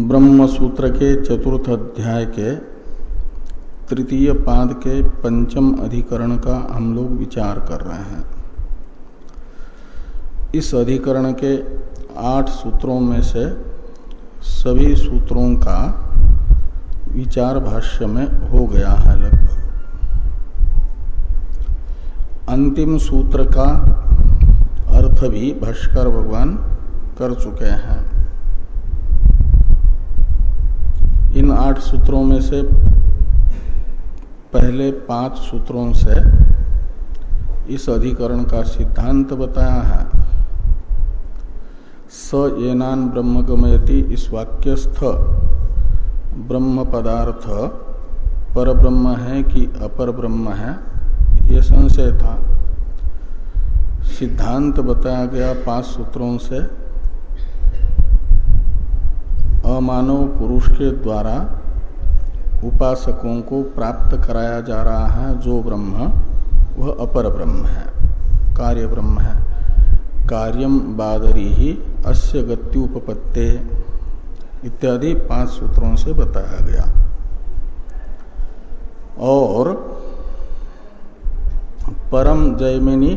ब्रह्म सूत्र के चतुर्थ अध्याय के तृतीय पाद के पंचम अधिकरण का हम लोग विचार कर रहे हैं। इस अधिकरण के आठ सूत्रों में से सभी सूत्रों का विचार भाष्य में हो गया है लगभग। अंतिम सूत्र का अर्थ भी भाष्कर भगवान कर चुके हैं। इन आठ सूत्रों में से पहले पाँच सूत्रों से इस अधिकरण का सिद्धांत बताया है। स येनान ब्रह्म गमयति इस वाक्यस्थ ब्रह्म पदार्थ पर ब्रह्म है कि अपर ब्रह्म है, ये संशय था। सिद्धांत बताया गया पाँच सूत्रों से अमानव पुरुष के द्वारा उपासकों को प्राप्त कराया जा रहा है, जो ब्रह्म, वह अपर ब्रह्म है, कार्य ब्रह्म है। कार्यम बादरी ही अस्य गत्युपपत्ते, इत्यादि पाँच सूत्रों से बताया गया। और परम जयमिनी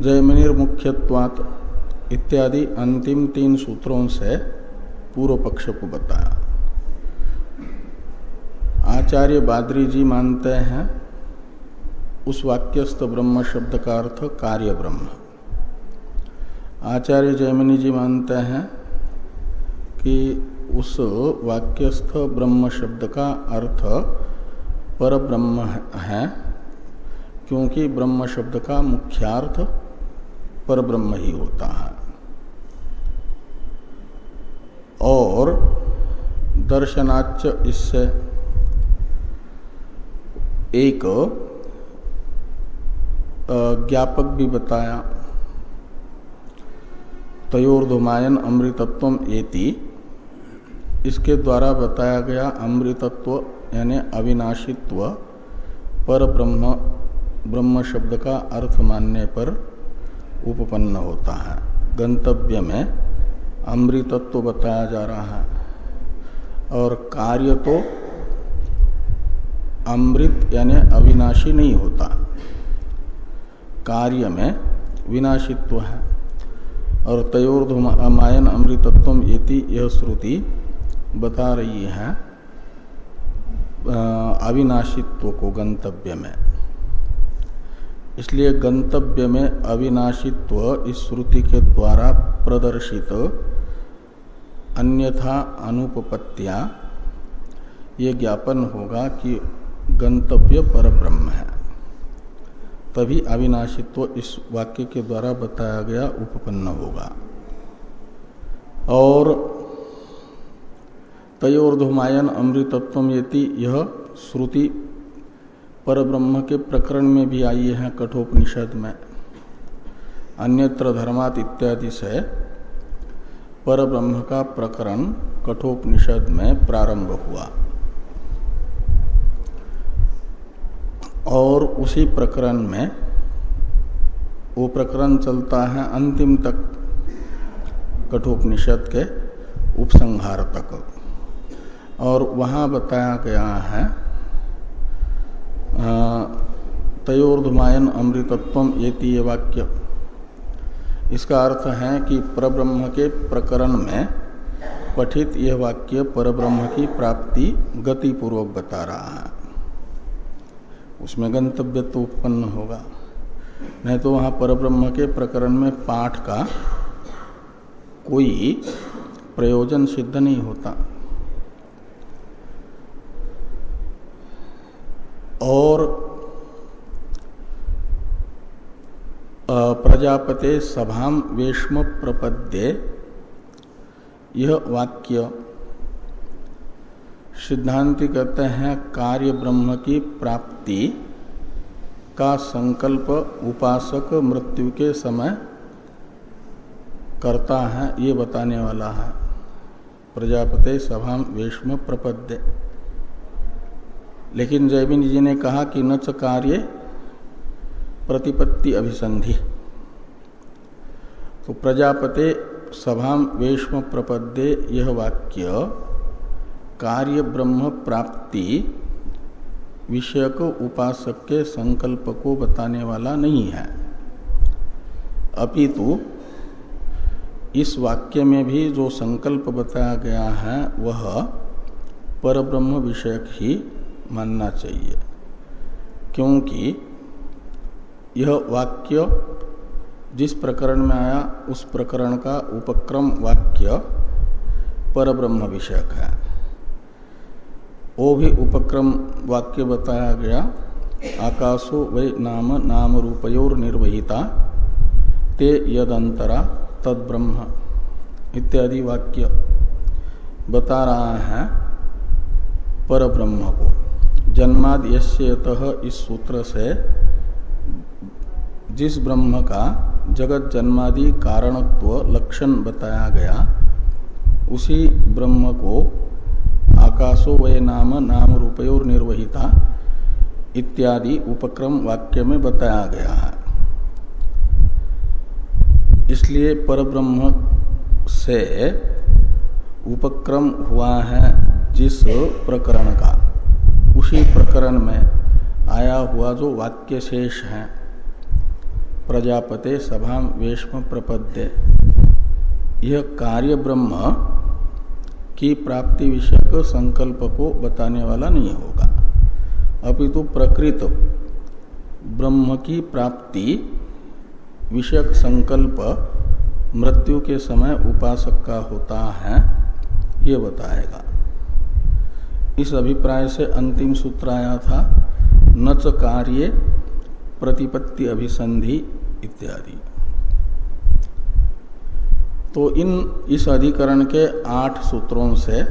जयमिनी मुख्यत्वात इत्यादि अंतिम तीन सूत्रों से पूर्व पक्ष को बताया। आचार्य बादरी जी मानते हैं, उस वाक्यस्थ ब्रह्म शब्द का अर्थ कार्य ब्रह्म। आचार्य जयमिनी जी मानते हैं कि उस वाक्यस्थ ब्रह्म शब्द का अर्थ पर ब्रह्म है, क्योंकि ब्रह्म शब्द का मुख्यार्थ पर ब्रह्म ही होता है। और दर्शनाच इससे एक ज्ञापक भी बताया। तयोर्धुमायन अमृतत्व एति। इसके द्वारा बताया गया अमृतत्व यानी अविनाशित्व पर ब्रह्म ब्रह्म शब्द का अर्थ मानने पर उपपन्न होता है। गंतव्य में अमृतत्व तो बताया जा रहा है। और कार्य तो अमृत यानी अविनाशी नहीं होता। कार्य में विनाशित्व है। और तयोर्धमायन अमृतत्व इति यह श्रुति बता रही है अविनाशित्व को गंतव्य में। इसलिए गंतव्य में अविनाशित्व इस श्रुति के द्वारा प्रदर्शित अन्यथा अनुपपत्तिया, ये ज्ञापन होगा कि गंतव्य पर ब्रह्म है। तभी अविनाशित्व इस वाक्य के द्वारा बताया गया उपपन्न होगा। और तयोर्धुमायन अमृतत्व यति, यह श्रुति पर ब्रह्म के प्रकरण में भी आई है कठोपनिषद में। अन्यत्र धर्मात इत्यादि से पर ब्रह्म का प्रकरण कठोपनिषद में प्रारंभ हुआ। और उसी प्रकरण में, वो प्रकरण चलता है अंतिम तक कठोपनिषद के उपसंहार तक। और वहाँ बताया गया है तयोर्धमायन अमृतत्व ये वाक्य इसका अर्थ है कि परब्रह्म के प्रकरण में पठित यह वाक्य परब्रह्म की प्राप्ति गति पूर्वक बता रहा है। उसमें गंतव्य तो उत्पन्न होगा। नहीं तो वहाँ परब्रह्म के प्रकरण में पाठ का कोई प्रयोजन सिद्ध नहीं होता। और प्रजापते सभाम वेश्म प्रपद्ये। यह वाक्य सिद्धांति कहते हैं, कार्य ब्रह्म की प्राप्ति का संकल्प उपासक मृत्यु के समय करता है, ये बताने वाला है। प्रजापते सभा वेश्म प्रपद्य। लेकिन जयबिन जी ने कहा कि न कार्य प्रतिपत्ति अभिसंधि। तो प्रजापते सभाम वेश्म प्रपद्ये यह वाक्य कार्य ब्रह्म प्राप्ति विषयक उपासक के संकल्प को बताने वाला नहीं है। अपितु इस वाक्य में भी जो संकल्प बताया गया है, वह परब्रह्म विषयक ही मानना चाहिए। क्योंकि यह वाक्य जिस प्रकरण में आया, उस प्रकरण का उपक्रम वाक्य परब्रह्म विषयक है। वो भी उपक्रम वाक्य बताया गया, आकाशो वै नाम नाम रूपयोर निर्वहिता ते यदंतरा तद ब्रह्म इत्यादि वाक्य बता रहा है परब्रह्म को। जन्माद यश्यत इस सूत्र से जिस ब्रह्म का जगत जन्मादि कारणत्व लक्षण बताया गया, उसी ब्रह्म को आकाशो वय नाम नाम रूपयोर निर्वहिता इत्यादि उपक्रम वाक्य में बताया गया है। इसलिए परब्रह्म से उपक्रम हुआ है जिस प्रकरण का, उसी प्रकरण में आया हुआ जो वाक्य शेष है। प्रजापते सभा वेश्म प्रपद्य। यह कार्य ब्रह्म की प्राप्ति विषयक संकल्प को बताने वाला नहीं होगा। अपितु प्रकृत ब्रह्म की प्राप्ति विषयक संकल्प मृत्यु के समय उपासक का होता है, ये बताएगा। इस अभिप्राय से अंतिम सूत्र आया था, नच कार्य प्रतिपत्ति अभिसंधि इत्यादि। तो इन, इस अधिकरण के आठ सूत्रों से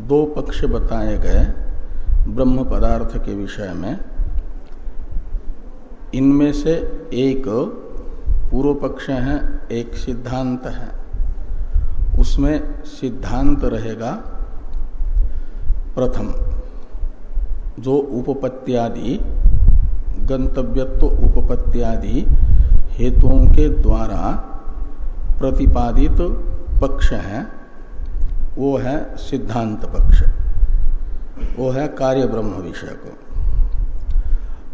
दो पक्ष बताए गए ब्रह्म पदार्थ के विषय में। इनमें से एक पूर्व पक्ष है, एक सिद्धांत है। उसमें सिद्धांत रहेगा प्रथम, जो उपपत्त्यादि गंतव्यत्व उपपत्त्यादि हेतुओं के द्वारा प्रतिपादित पक्ष है, वो है सिद्धांत पक्ष। वो है कार्य ब्रह्म विषय को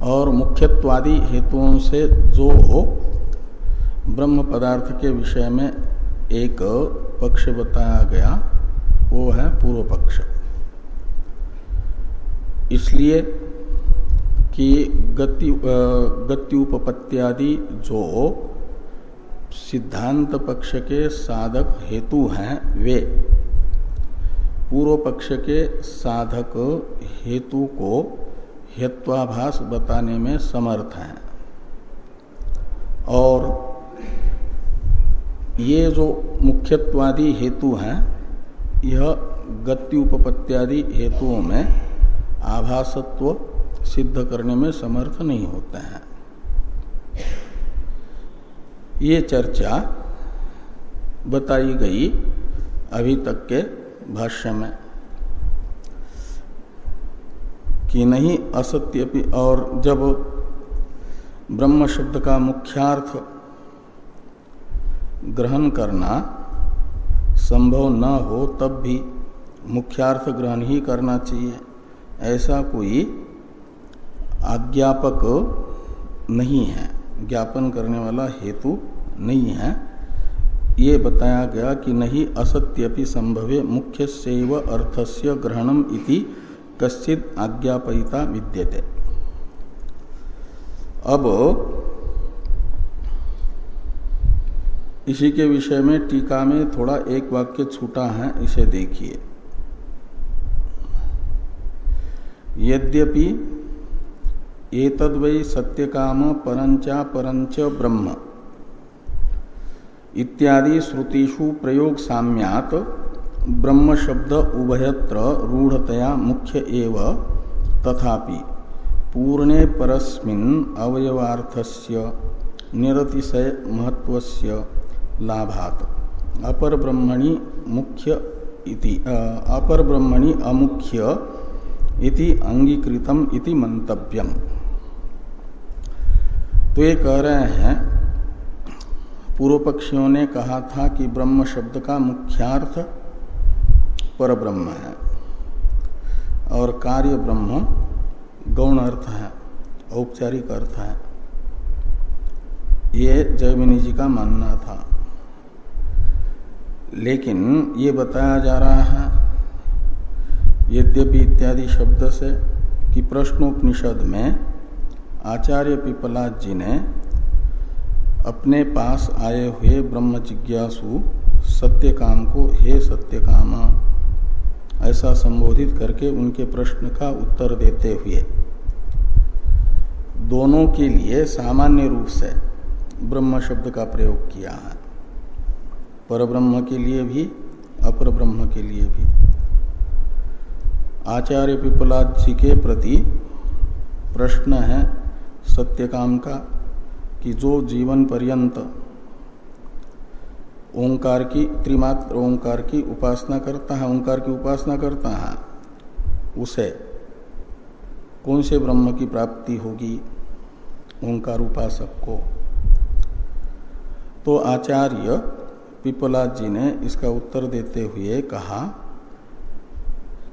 और मुख्यत्वादि हेतुओं से जो ब्रह्म पदार्थ के विषय में एक पक्ष बताया गया, वो है पूर्व पक्ष। इसलिए कि गति गति उपपत्त्यादि जो सिद्धांत पक्ष के साधक हेतु हैं, वे पूर्व पक्ष के साधक हेतु को हेत्वाभास बताने में समर्थ हैं। और ये जो मुख्यत्वादी हेतु हैं, यह गति उपपत्त्यादि हेतुओं में आभासत्व सिद्ध करने में समर्थ नहीं होते हैं। ये चर्चा बताई गई अभी तक के भाष्य में कि नहीं असत्य और जब ब्रह्म शब्द का मुख्यार्थ ग्रहण करना संभव न हो तब भी मुख्यार्थ ग्रहण ही करना चाहिए। ऐसा कोई आज्ञापक नहीं है, ज्ञापन करने वाला हेतु नहीं है। ये बताया गया कि नहीं असत्यपि संभवे मुख्य सेव अर्थस्य ग्रहणम इति कश्चित आज्ञापयिता विद्यते। अब इसी के विषय में टीका में थोड़ा एक वाक्य छूटा है, इसे देखिए। यद्यपि एतद्वै सत्यकाम परंचा परंच ब्रह्म। इत्यादि श्रुतिषु प्रयोग साम्यात ब्रह्म शब्द उभयत्र रूढ़तया मुख्य एव। तथापि पूर्णे परस्मिन् अवयवार्थस्य निरतिशय महत्वस्य लाभात। अपर ब्रह्मणि मुख्य इति अपर ब्रह्मणि अमुख्य इति अंगीकृतम इति मंतव्यम तो ये कह रहे हैं पूर्व पक्षियों ने कहा था कि ब्रह्म शब्द का मुख्यार्थ पर ब्रह्म है और कार्य ब्रह्म गौण अर्थ है, औपचारिक अर्थ है। ये जयमिनी जी का मानना था। लेकिन ये बताया जा रहा है, यद्यपि इत्यादि शब्द से, कि प्रश्नोपनिषद में आचार्य पिपला जी ने अपने पास आए हुए ब्रह्म जिज्ञासु सत्य काम को, हे सत्य काम ऐसा संबोधित करके उनके प्रश्न का उत्तर देते हुए, दोनों के लिए सामान्य रूप से ब्रह्म शब्द का प्रयोग किया है। पर ब्रह्म के लिए भी अपर ब्रह्म के लिए भी। आचार्य पिपलाद जी के प्रति प्रश्न है सत्यकाम का कि जो जीवन पर्यंत ओंकार की, त्रिमात्र ओंकार की उपासना करता है, ओंकार की उपासना करता है, उसे कौन से ब्रह्म की प्राप्ति होगी? ओंकार उपासक को। तो आचार्य पिपला जी ने इसका उत्तर देते हुए कहा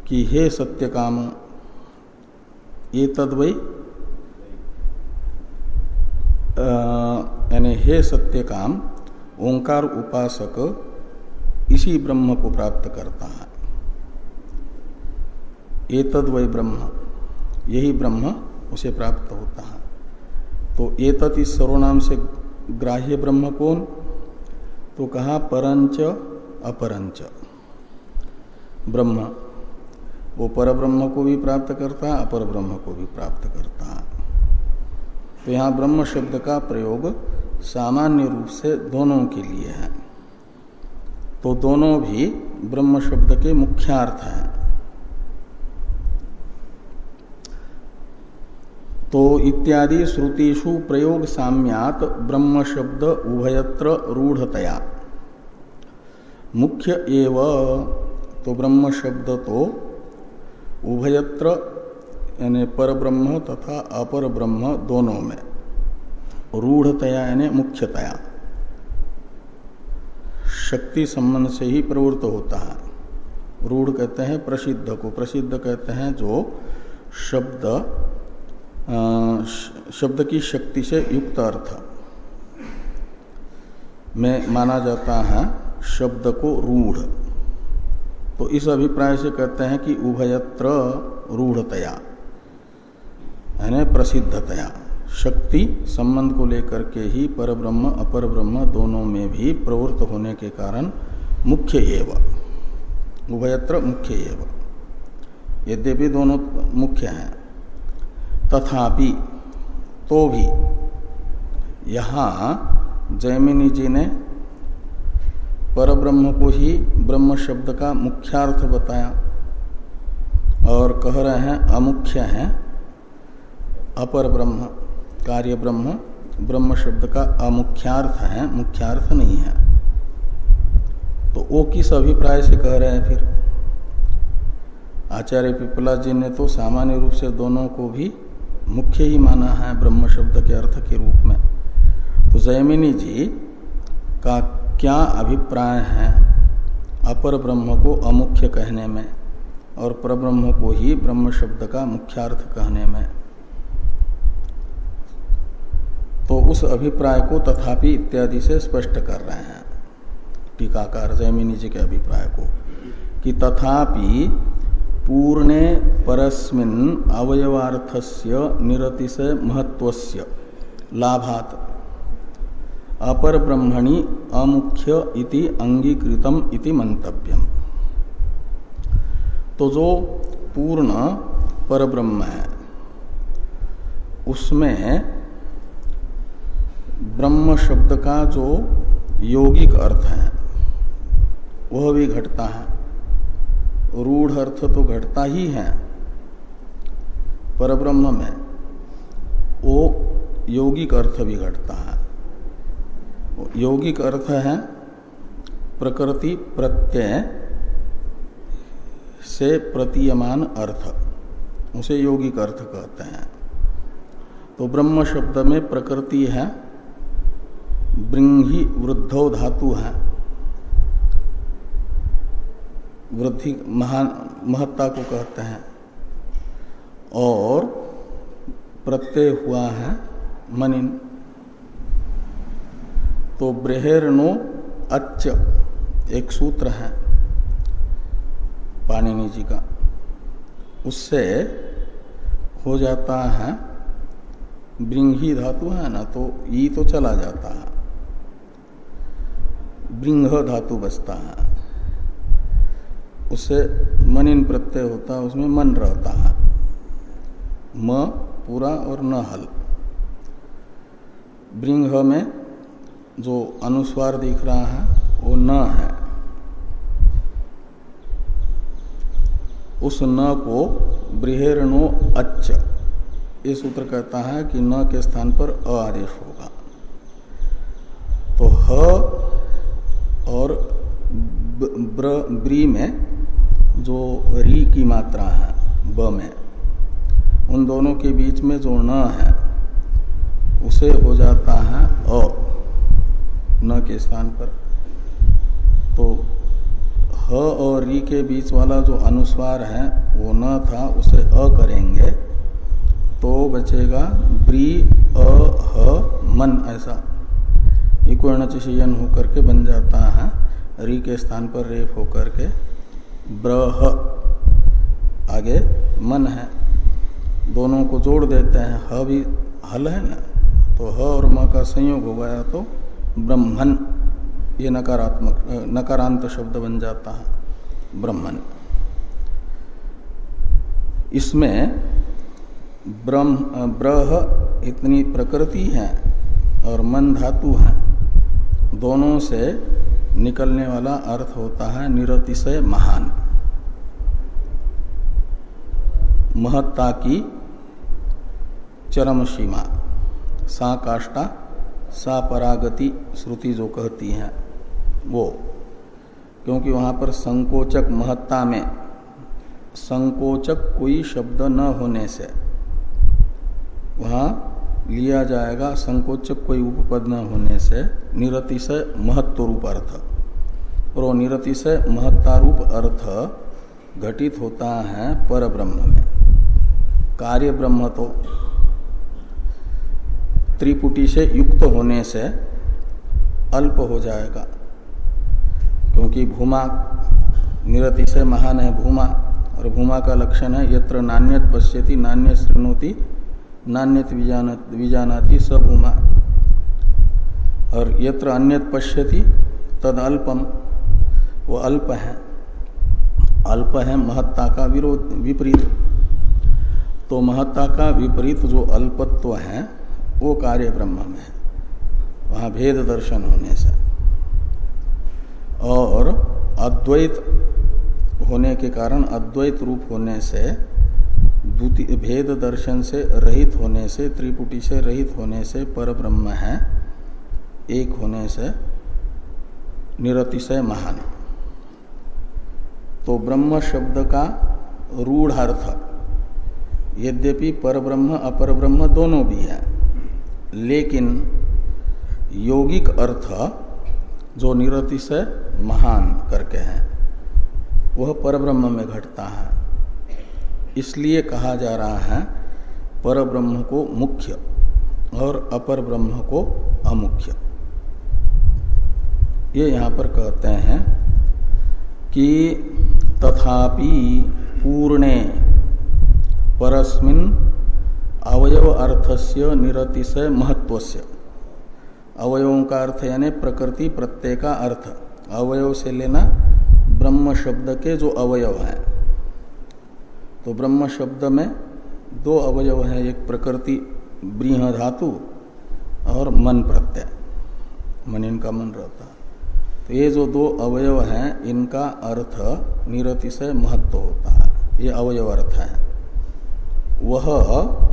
कि हे सत्य काम ये तदवई यानी हे सत्य काम ओंकार उपासक, इसी ब्रह्म को प्राप्त करता है। ये तदवय ब्रह्म, यही ब्रह्म उसे प्राप्त होता है। तो ये तत् इस सर्वनाम से ग्राह्य ब्रह्म कौन? तो कहा परंच अपरंच ब्रह्म, वो पर ब्रह्म को भी प्राप्त करता है, अपर ब्रह्म को भी प्राप्त करता है। तो यहाँ ब्रह्म शब्द का प्रयोग सामान्य रूप से दोनों के लिए है। तो दोनों भी ब्रह्म शब्द के मुख्यार्थ हैं। तो इत्यादि श्रुतिषु प्रयोग साम्यात ब्रह्म शब्द उभयत्र रूढ़तया। मुख्य एव तो ब्रह्म शब्द तो उभयत्र यानी पर ब्रह्म तथा अपर ब्रह्म दोनों में। रूढ़तया यानी मुख्यतया। शक्ति संबंध से ही प्रवृत्त होता है। रूढ़ कहते हैं प्रसिद्ध को। प्रसिद्ध कहते हैं जो शब्द शब्द की शक्ति से युक्त अर्थ। में माना जाता है शब्द को रूढ़। तो इस अभिप्राय से कहते हैं कि उभयत्र रूढ़तया। यानी प्रसिद्धतया। शक्ति संबंध को लेकर के ही पर ब्रह्म अपर ब्रह्म दोनों में भी प्रवृत्त होने के कारण मुख्य एव। उभयत्र मुख्य एव। यद्यपि दोनों मुख्य हैं, तथापि तो भी यहाँ जयमिनी जी ने पर ब्रह्म को ही ब्रह्म शब्द का मुख्यार्थ बताया और कह रहे हैं, अमुख्य हैं। अपर ब्रह्म, कार्य ब्रह्म ब्रह्म शब्द का अमुख्यार्थ है, मुख्यार्थ नहीं है। तो वो किस अभिप्राय से कह रहे हैं फिर? आचार्य पिपला जी ने तो सामान्य रूप से दोनों को भी मुख्य ही माना है ब्रह्म शब्द के अर्थ के रूप में। तो जयमिनी जी का क्या अभिप्राय है अपर ब्रह्म को अमुख्य कहने में और परब्रह्म को ही ब्रह्म शब्द का मुख्यार्थ कहने में? तो उस अभिप्राय को तथापि इत्यादि से स्पष्ट कर रहे हैं। टीकाकार जयमिनी जी के अभिप्राय को, कि तथापि पूर्णे परस्मिन अवयवार्थस्य निरतिशय महत्वस्य लाभात अपर ब्रह्मणि अमुख्य इति अंगीकृतम इति मंतव्यम। तो जो पूर्ण पर ब्रह्म है, उसमें ब्रह्म शब्द का जो यौगिक अर्थ है, वह भी घटता है। रूढ़ अर्थ तो घटता ही है पर ब्रह्म में वो यौगिक अर्थ भी घटता है। यौगिक अर्थ है प्रकृति प्रत्यय से प्रतीयमान अर्थ, उसे यौगिक अर्थ कहते हैं। तो ब्रह्म शब्द में प्रकृति है ब्रिंगी वृद्धो धातु है। वृद्धि महान, महत्ता को कहते हैं। और प्रत्यय हुआ है मनिन। तो ब्रहेरनो अच्छ एक सूत्र है पाणिनि जी का। उससे हो जाता है ब्रिंगी धातु है ना तो ई तो चला जाता है। ब्रिंग धातु बचता है। उससे इन प्रत्यय होता है, उसमें मन रहता है। म पूरा और न हल। ब्रिंग में जो अनुस्वार दिख रहा है, वो न है। उस न को बृहेरणो अच्छ ये सूत्र कहता है कि न के स्थान पर अ आदेश होगा। तो ह और ब्र, ब्री में जो री की मात्रा है, ब में, उन दोनों के बीच में जो न है, उसे हो जाता है अ, न के स्थान पर। तो ह और री के बीच वाला जो अनुस्वार है, वो न था, उसे अ करेंगे तो बचेगा ब्री, अ, ह, मन ऐसा। इक्वर्ण चयन होकर के बन जाता है। री के स्थान पर रेप होकर के। ब्रह। आगे मन है। दोनों को जोड़ देते हैं। ह भी हल है ना? तो ह और म का संयोग हो गया तो ब्रह्मन। ये नकारात्मक नकारांत शब्द बन जाता है। ब्रह्मन। इसमें ब्रह्म, ब्रह इतनी प्रकृति है और मन धातु है। दोनों से निकलने वाला अर्थ होता है निरतिशय महान। महत्ता की चरम सीमा सा काष्टा सा परागति श्रुति जो कहती है, वो। क्योंकि वहाँ पर संकोचक महत्ता में, संकोचक कोई शब्द न होने से, वहाँ लिया जाएगा, संकोचक कोई उपपद न होने से, निरतिशय महत्व रूप अर्थ। और निरतिशय महत्तारूप अर्थ घटित होता है पर ब्रह्म में। कार्य ब्रह्म तो त्रिपुटी से युक्त होने से अल्प हो जाएगा, क्योंकि भूमा निरतिशय महान है, भूमा। और भूमा का लक्षण है, यत्र नान्यत पश्यति नान्य श्रृणोति नान्यत विजानाति सभूमा। और यत्र अन्यत पश्यति, तद अल्पम वो अल्प। है अल्प है महत्ता का विरोध विपरीत। तो महत्ता का विपरीत जो अल्पत्व है, वो कार्य ब्रह्म में है। वहाँ भेद दर्शन होने से। और अद्वैत होने के कारण अद्वैत रूप होने से भेद दर्शन से रहित होने से, त्रिपुटी से रहित होने से पर ब्रह्म है, एक होने से निरतिशय महान। तो ब्रह्म शब्द का रूढ़ अर्थ, यद्यपि पर ब्रह्म अपर ब्रह्म दोनों भी है, लेकिन यौगिक अर्थ जो निरतिशय महान करके हैं, वह परब्रह्म में घटता है। इसलिए कहा जा रहा है पर ब्रह्म को मुख्य और अपर ब्रह्म को अमुख्य। ये यहाँ पर कहते हैं कि तथापि पूर्णे परस्मिन अवयव अर्थस्य निरतिशय महत्वस्य अवयवों का अर्थ यानी प्रकृति प्रत्यय का अर्थ। अवयव से लेना ब्रह्म शब्द के जो अवयव हैं। तो ब्रह्म शब्द में दो अवयव है, एक प्रकृति, ब्रीह धातु और मन प्रत्यय। मन इनका मन रहता है। तो ये जो दो अवयव हैं, इनका अर्थ निरतिशय महत्व होता है। ये अवयव अर्थ है। वह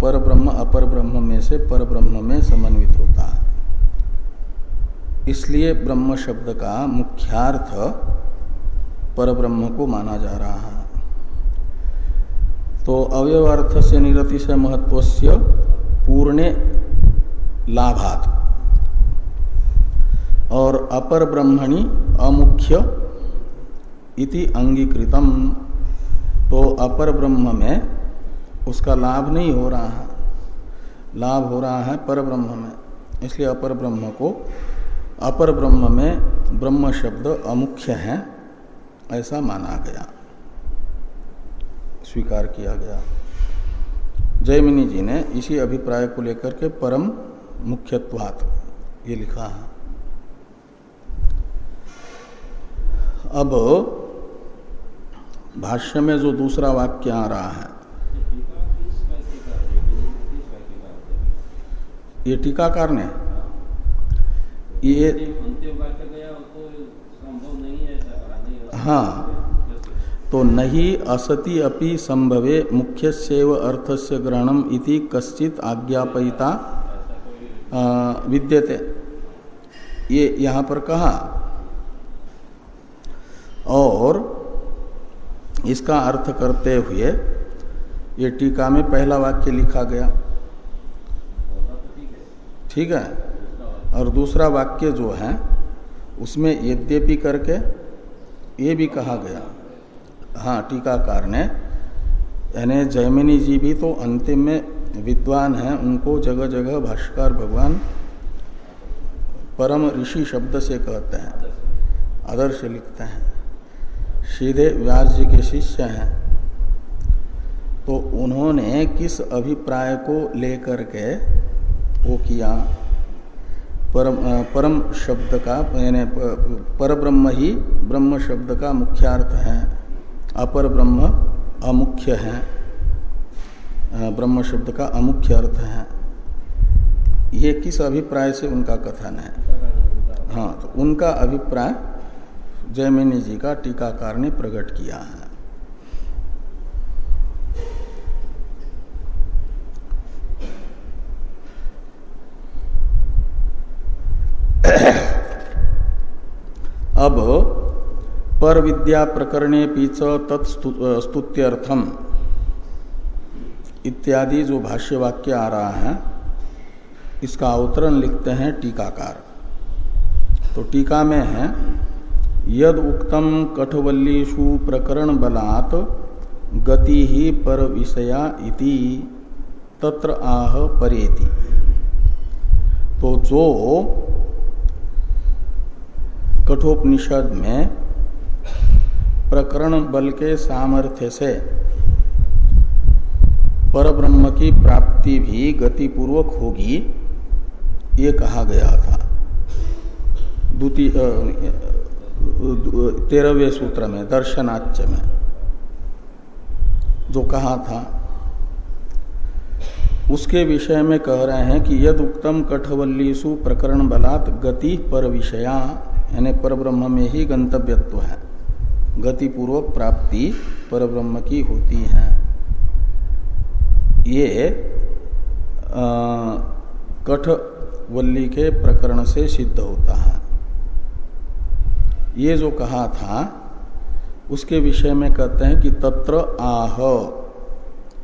पर ब्रह्म अपर ब्रह्म में से पर ब्रह्म में समन्वित होता है। इसलिए ब्रह्म शब्द का मुख्यार्थ पर ब्रह्म को माना जा रहा है। तो अवयवार्थ से निरति से महत्व पूर्णे लाभात। और अपर ब्रह्मणी अमुख्य इति अंगीकृतम। तो अपर ब्रह्म में उसका लाभ नहीं हो रहा है। लाभ हो रहा है पर ब्रह्म में। इसलिए अपर ब्रह्म को अपर ब्रह्म में ब्रह्म शब्द अमुख्य है, ऐसा माना गया। स्वीकार किया गया। जयमिनी जी ने इसी अभिप्राय को लेकर के परम मुख्यत्वात ये लिखा है। अब भाष्य में जो दूसरा वाक्य आ रहा है ये टीकाकार ने ये हाँ। तो नहीं असति अपि संभवे मुख्य सेव अर्थस्य ग्रहणम इति कश्चित आज्ञापयिता विद्यते। ये यहाँ पर कहा, और इसका अर्थ करते हुए ये टीका में पहला वाक्य लिखा गया। ठीक है? और दूसरा वाक्य जो है, उसमें यद्यपि करके ये भी कहा गया। हाँ टीकाकार ने यानी जयमिनी जी भी तो अंतिम में विद्वान हैं। उनको जगह जगह भाष्कर भगवान परम ऋषि शब्द से कहते हैं, आदर्श लिखते हैं। सीधे व्यास जी के शिष्य हैं। तो उन्होंने किस अभिप्राय को लेकर के वो किया? परम परम शब्द का, यानी पर ब्रह्म ही ब्रह्म शब्द का मुख्यार्थ है। अपर ब्रह्म अमुख्य है। ब्रह्म शब्द का अमुख्य अर्थ है। ये किस अभिप्राय से उनका कथन है? हाँ तो उनका अभिप्राय जयमिनी जी का टीकाकार ने प्रकट किया है। अब पर विद्या प्रकरणे पीच तत्स्तुत्यर्थम इत्यादि जो भाष्य वाक्य आ रहा है, इसका अवतरण लिखते हैं टीकाकार। तो टीका में है, यद उक्तम कठवल्लीषु प्रकरण बलात् गति ही पर विषया इति तत्र आह परेति। तो जो कठोपनिषद में प्रकरण बल के सामर्थ्य से। परब्रह्म की प्राप्ति भी गतिपूर्वक होगी, ये कहा गया था। द्वितीय तेरहवें सूत्र में, दर्शनाच्य में, जो कहा था। उसके विषय में कह रहे हैं कि यद उत्तम कठवल्लीसु प्रकरण बलात् गति पर विषया, यानी पर ब्रह्म में ही गंतव्यत्व है। गतिपूर्वक प्राप्ति पर ब्रह्म की होती है। ये कठवल्ली के प्रकरण से सिद्ध होता है। ये जो कहा था, उसके विषय में कहते हैं कि तत्र आह।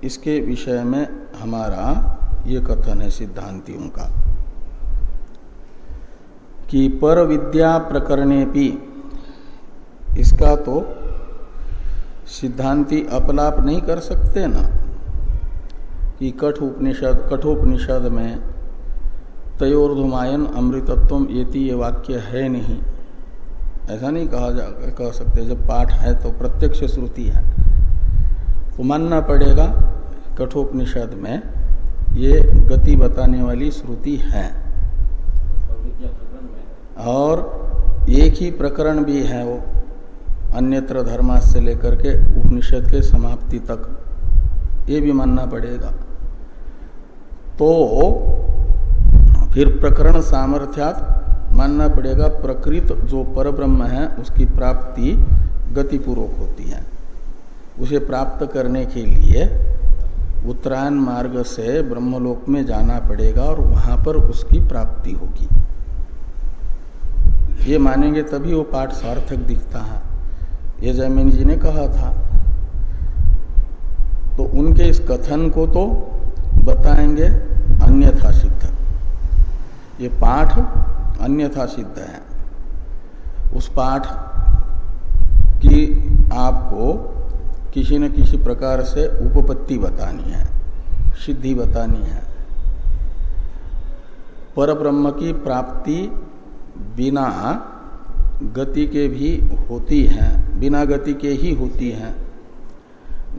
इसके विषय में हमारा ये कथन है सिद्धांतियों का। कि पर विद्या प्रकरणे भी इसका तो सिद्धांति अपलाप नहीं कर सकते ना कि कठ उपनिषद कठोपनिषद में तयोर्धुमायन अमृतत्व ये ये वाक्य है नहीं। ऐसा नहीं कहा जा कह सकते जब पाठ है तो प्रत्यक्ष श्रुति है। तो मानना पड़ेगा कठोपनिषद में ये गति बताने वाली श्रुति है। और एक ही प्रकरण भी है वो। अन्यत्र धर्मा से लेकर के उपनिषद के समाप्ति तक। ये भी मानना पड़ेगा। तो फिर प्रकरण सामर्थ्यात मानना पड़ेगा, प्रकृत जो परब्रह्म है, उसकी प्राप्ति गतिपूर्वक होती है। उसे प्राप्त करने के लिए उत्तरायण मार्ग से ब्रह्मलोक में जाना पड़ेगा और वहाँ पर उसकी प्राप्ति होगी। ये मानेंगे तभी वो पाठ सार्थक दिखता है। ये जैमिनी जी ने कहा था। तो उनके इस कथन को तो बताएँगे अन्यथा सिद्ध। ये पाठ अन्यथा सिद्ध है। उस पाठ की आपको किसी न किसी प्रकार से उपपत्ति बतानी है, सिद्धि बतानी है। पर ब्रह्म की प्राप्ति बिना गति के भी होती है, बिना गति के ही होती है।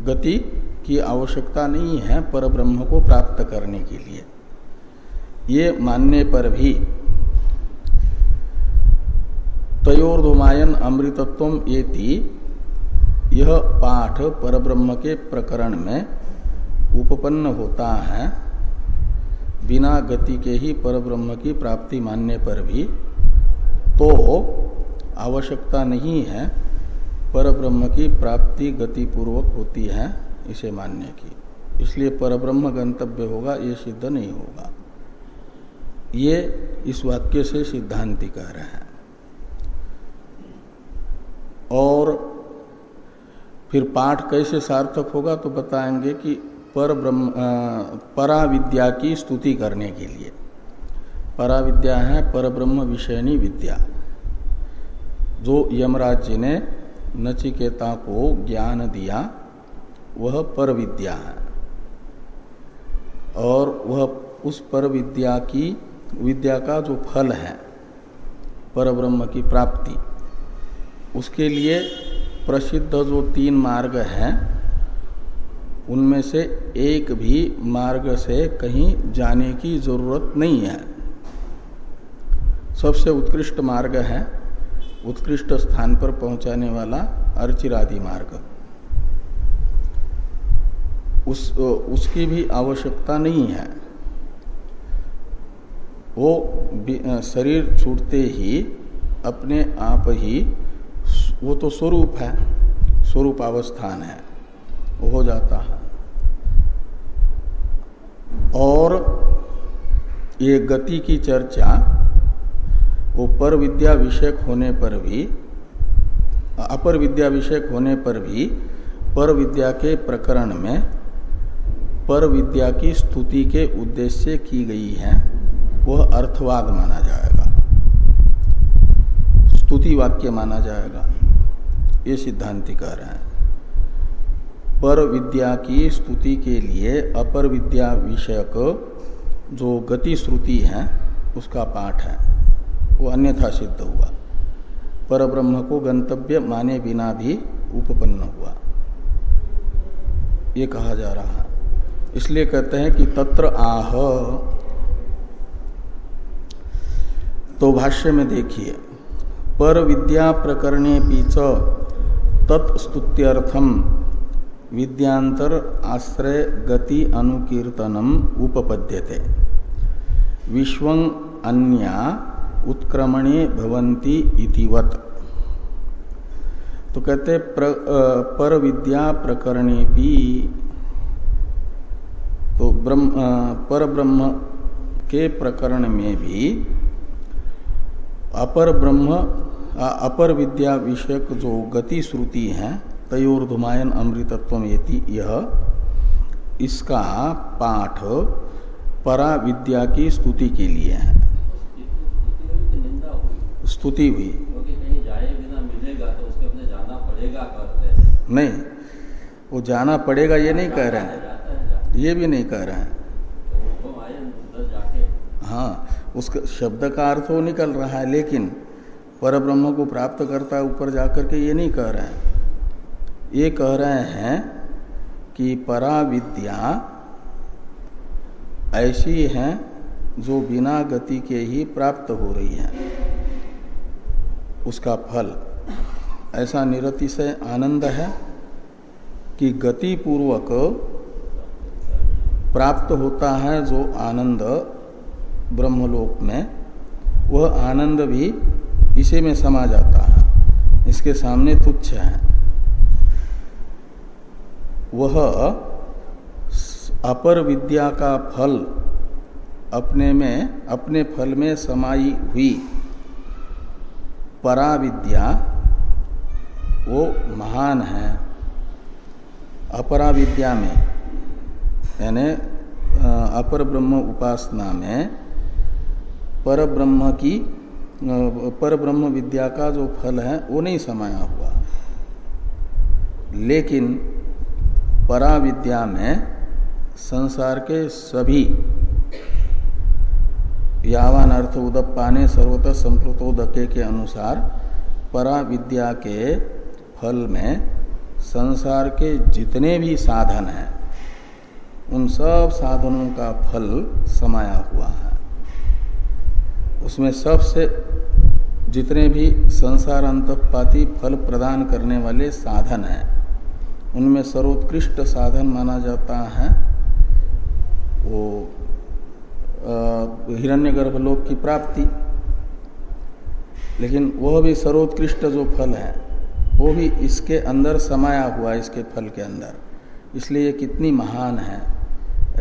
गति की आवश्यकता नहीं है पर ब्रह्म को प्राप्त करने के लिए। ये मानने पर भी तयोर्धुमायन अमृतत्व ये यह पाठ परब्रह्म के प्रकरण में उपपन्न होता है। बिना गति के ही परब्रह्म की प्राप्ति मानने पर भी तो आवश्यकता नहीं है, परब्रह्म की प्राप्ति गति पूर्वक होती है, इसे मानने की। इसलिए परब्रह्म गंतव्य होगा, ये सिद्ध नहीं होगा। ये इस वाक्य से सिद्धांति कह रहे हैं। और फिर पाठ कैसे सार्थक होगा तो बताएँगे कि पर ब्रह्म पराविद्या की स्तुति करने के लिए। पराविद्या है पर ब्रह्म विषयनी विद्या। जो यमराज जी ने नचिकेता को ज्ञान दिया, वह पर विद्या है। और वह उस पर विद्या की, विद्या का जो फल है पर ब्रह्म की प्राप्ति, उसके लिए प्रसिद्ध जो तीन मार्ग हैं, उनमें से एक भी मार्ग से कहीं जाने की ज़रूरत नहीं है। सबसे उत्कृष्ट मार्ग है उत्कृष्ट स्थान पर पहुँचाने वाला अर्चिरादि मार्ग। उस, उसकी भी आवश्यकता नहीं है। वो शरीर छूटते ही अपने आप ही वो तो स्वरूप है स्वरूप अवस्थान है, वो हो जाता है। और ये गति की चर्चा वो पर विद्या विषयक होने पर भी, अपर विद्या विषयक होने पर भी, पर विद्या के प्रकरण में, पर विद्या की स्तुति के उद्देश्य की गई है, वह अर्थवाद माना जाएगा। स्तुति वाक्य माना जाएगा। ये सिद्धांति कह रहे हैं। पर विद्या की स्तुति के लिए अपर विद्या विषयक जो गति श्रुति है, उसका पाठ है। वो अन्यथा सिद्ध हुआ। पर ब्रह्म को गंतव्य माने बिना भी उपपन्न हुआ। ये कहा जा रहा है। इसलिए कहते हैं कि तत्र आह। तो भाष्य में देखिए, पर विद्या प्रकरणे पीच तत्स्तुत्यर्थम विद्यांतर आश्रय गति अनुकीर्तनम उपपद्यते। विश्व अन्या उत्क्रमणे भवंती इतिवत तो कहते प्र, पर विद्या प्रकरणे भी तो ब्रह्म पर ब्रह्म के प्रकरण में भी अपर ब्रह्म अपर विद्या विषयक जो गति श्रुति है तयोर्धुमायन अमृतत्व यह इसका पाठ परा विद्या की स्तुति के लिए है। स्तुति हुई। नहीं वो जाना पड़ेगा ये नहीं कह रहे हैं। ये भी नहीं कह रहे हैं। हाँ उसका शब्द का अर्थ वो निकल रहा है लेकिन पर ब्रह्म को प्राप्त करता है ऊपर जाकर के ये नहीं कह रहे हैं। ये कह रहे हैं कि परा विद्या ऐसी है जो बिना गति के ही प्राप्त हो रही है। उसका फल। ऐसा निरति से आनंद है कि गति पूर्वक प्राप्त होता है जो आनंद ब्रह्मलोक में, वह आनंद भी इसी में समा जाता है। इसके सामने तुच्छ है। वह अपर विद्या का फल अपने में, अपने फल में समाई हुई परा विद्या वो महान है। अपरा विद्या में, यानी अपर ब्रह्म उपासना में, पर ब्रह्म की पर ब्रह्म विद्या का जो फल है, वो नहीं समाया हुआ। लेकिन, पराविद्या में, संसार के सभी यावान अर्थ उदपाने सर्वतः संप्लुतोदके के अनुसार परा विद्या के फल में संसार के जितने भी साधन हैं, उन सब साधनों का फल समाया हुआ है। उसमें सबसे जितने भी संसार अंतपाती फल प्रदान करने वाले साधन हैं, उनमें सर्वोत्कृष्ट साधन माना जाता है, वो हिरण्य लोक की प्राप्ति। लेकिन वह भी सर्वोत्कृष्ट जो फल है, वो भी इसके अंदर समाया हुआ, इसके फल के अंदर। इसलिए कितनी महान है,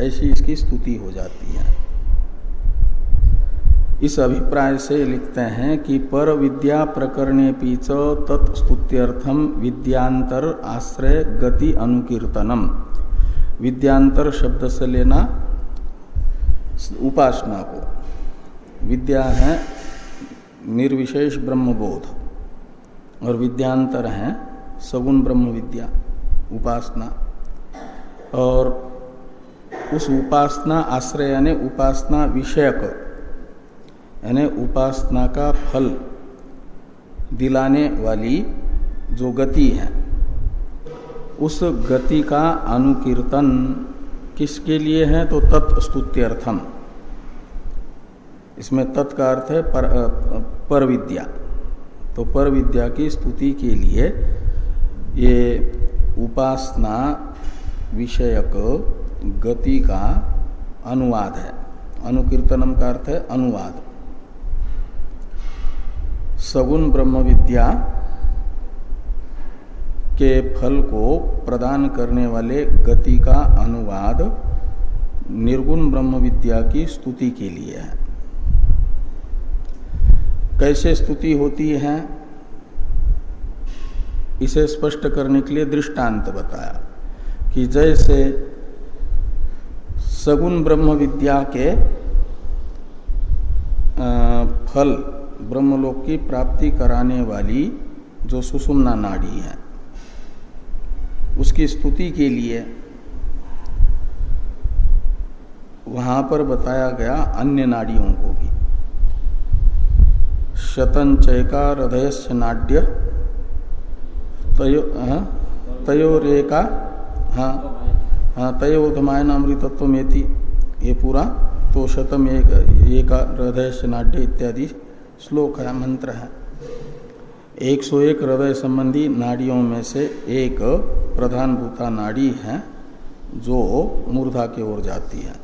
ऐसी इसकी स्तुति हो जाती है। इस अभिप्राय से लिखते हैं कि पर विद्या प्रकरणे पीच तत्स्तुत्यर्थम विद्यांतर आश्रय गति अनुकीर्तनम। विद्यांतर शब्द से लेना उपासना को। विद्या है निर्विशेष ब्रह्मबोध और विद्यांतर है सगुण ब्रह्म विद्या, उपासना। और उस उपासना आश्रय यानी उपासना विषयक, यानी उपासना का फल दिलाने वाली जो गति है, उस गति का अनुकीर्तन किसके लिए है? तो तत्स्तुत्यर्थम। इसमें तत्का अर्थ है पर, पर विद्या तो पर विद्या की स्तुति के लिए ये उपासना विषयक गति का अनुवाद है। अनुकीर्तनम का अर्थ है अनुवाद। सगुण ब्रह्म विद्या के फल को प्रदान करने वाले गति का अनुवाद निर्गुण ब्रह्म विद्या की स्तुति के लिए है। कैसे स्तुति होती है इसे स्पष्ट करने के लिए दृष्टांत बताया कि जैसे सगुण ब्रह्म विद्या के फल ब्रह्मलोक की प्राप्ति कराने वाली जो सुषुम्ना नाड़ी है, उसकी स्तुति के लिए वहाँ पर बताया गया अन्य नाड़ियों को भी। शतन चयका हृदय नाड्य तयो तयोरेका हाँ? हाँ तयोधमायन अमृतत्व में ये पूरा तो शतम एक, एक हृदय नाड्य इत्यादि श्लोक है। मंत्र है 101 हृदय संबंधी नाड़ियों में से एक प्रधान भूता नाड़ी है जो मूर्धा की ओर जाती है।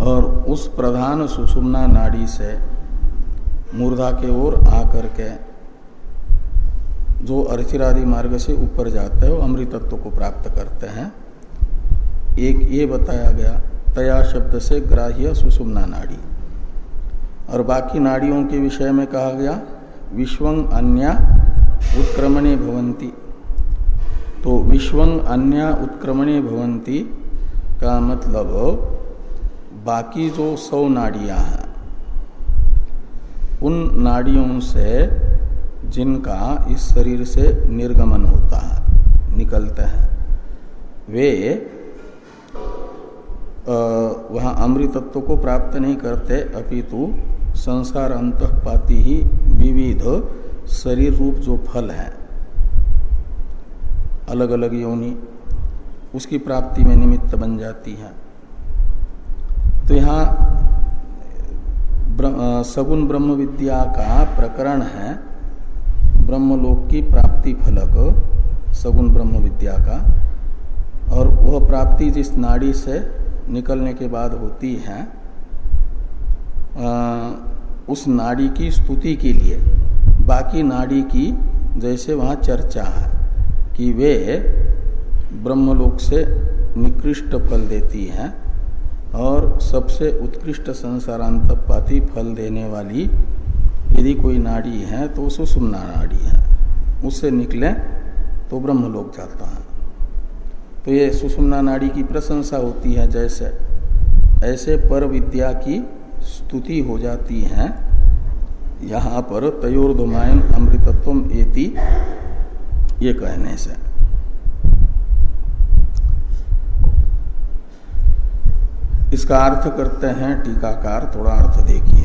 और उस प्रधान सुषुम्ना नाड़ी से मूर्धा के ओर आकर के जो अर्चिरादि मार्ग से ऊपर जाते हैं, वो अमृतत्व को प्राप्त करते हैं। एक ये बताया गया, तया शब्द से ग्राह्य सुषुम्ना नाड़ी। और बाकी नाड़ियों के विषय में कहा गया विश्वंग अन्य उत्क्रमणे भवंती तो विश्वंग अन्य उत्क्रमणे भवंती का मतलब बाकी जो सौ नाड़ियाँ हैं उन नाड़ियों से जिनका इस शरीर से निर्गमन होता है, निकलते हैं। वे वहाँ अमृतत्व को प्राप्त नहीं करते, अपितु संसार अंतपाती ही विविध शरीर रूप जो फल है। अलग अलग योनि उसकी प्राप्ति में निमित्त बन जाती है। तो यहाँ सगुण ब्रह्म विद्या का प्रकरण है। ब्रह्मलोक की प्राप्ति फलक, सगुण ब्रह्म विद्या का। और वह प्राप्ति जिस नाड़ी से निकलने के बाद होती है उस नाड़ी की स्तुति के लिए। बाकी नाड़ी की जैसे वहाँ चर्चा है कि वे ब्रह्मलोक से निकृष्ट फल देती हैं और सबसे उत्कृष्ट संसारांत पाती फल देने वाली, यदि कोई नाड़ी है तो सुषुम्ना नाड़ी है। उससे निकले तो ब्रह्मलोक जाता है। तो ये सुषुम्ना नाड़ी की प्रशंसा होती है जैसे, ऐसे पर विद्या की स्तुति हो जाती है। यहाँ पर तयोर्धमायन अमृतत्व एति ये कहने से। इसका अर्थ करते हैं? टीकाकार, थोड़ा अर्थ देखिए।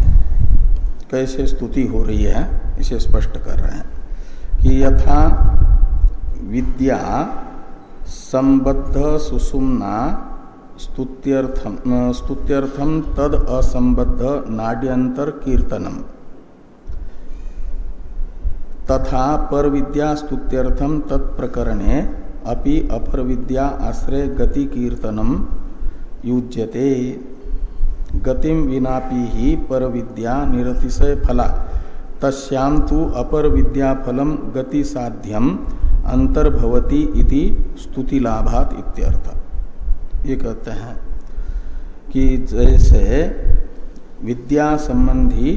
कैसे स्तुति हो रही है? इसे स्पष्ट कर रहे हैं कि यथा विद्या संबद्ध स्तुत्यर्थम स्तुत्यर्थम तद असंबद्ध नाड्यंतर कीर्तनम। तथा पर विद्या स्तुत्यर्थम तत्प्रकरणे अपि अपर विद्या आश्रय गति कीर्तनम युज्यते। गतिम विनापि ही पर विद्या निरतिशय फला। तस्याम तो अपर विद्या फलम गति साध्यम अंतर्भवती इति स्तुति लाभात इत्यर्थ ये कहते हैं कि जैसे विद्या संबंधी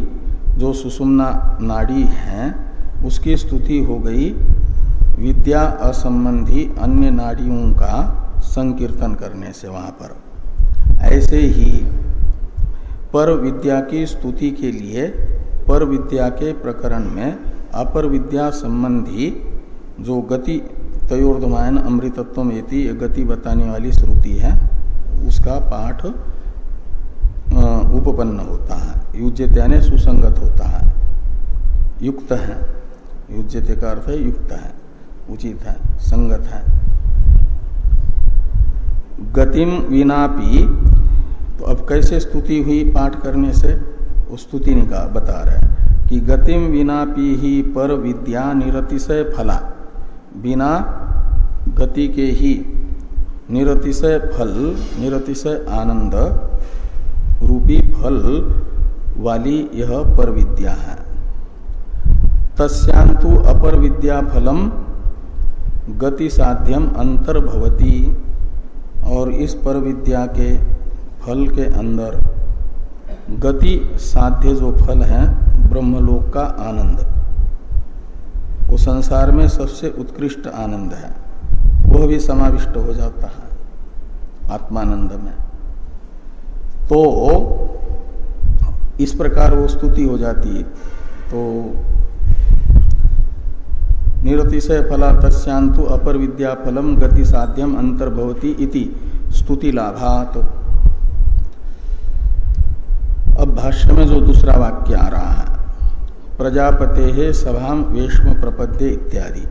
जो सुषुम्ना नाड़ी है, उसकी स्तुति हो गई, विद्या असंबंधी अन्य नाड़ियों का संकीर्तन करने से वहाँ पर। ऐसे ही पर विद्या की स्तुति के लिए पर विद्या के प्रकरण में अपर विद्या संबंधी जो गति तयोर्धमायन अमृतत्व एति गति बताने वाली श्रुति है, उसका पाठ उपपन्न होता है युजत यानी सुसंगत होता है, युक्त है। युजत का अर्थ है युक्त है, उचित है, संगत है। गतिम विनापी। तो अब कैसे स्तुति हुई पाठ करने से? उस स्तुति निका बता रहे कि गतिम विनापी ही पर विद्या निरतिशय फला। बिना गति के ही निरतिशय फल, निरतिशय आनंद रूपी फल वाली यह पर विद्या है। तस्यांतु अपर विद्या फलम गति साध्यम अंतर्भवती। और इस पर विद्या के फल के अंदर गति साध्य जो फल है, ब्रह्मलोक का आनंद। वो संसार में सबसे उत्कृष्ट आनंद है। वह भी समाविष्ट हो जाता है आत्मानंद में। तो इस प्रकार वो स्तुति हो जाती है। तो निरतिशय फला तस्यांतु अपर विद्या फलम गति साध्यम अंतर्भवती इति स्तुति लाभात अब भाष्य में जो दूसरा वाक्य आ रहा है प्रजापते सभाम वेश्म प्रपद्य इत्यादि।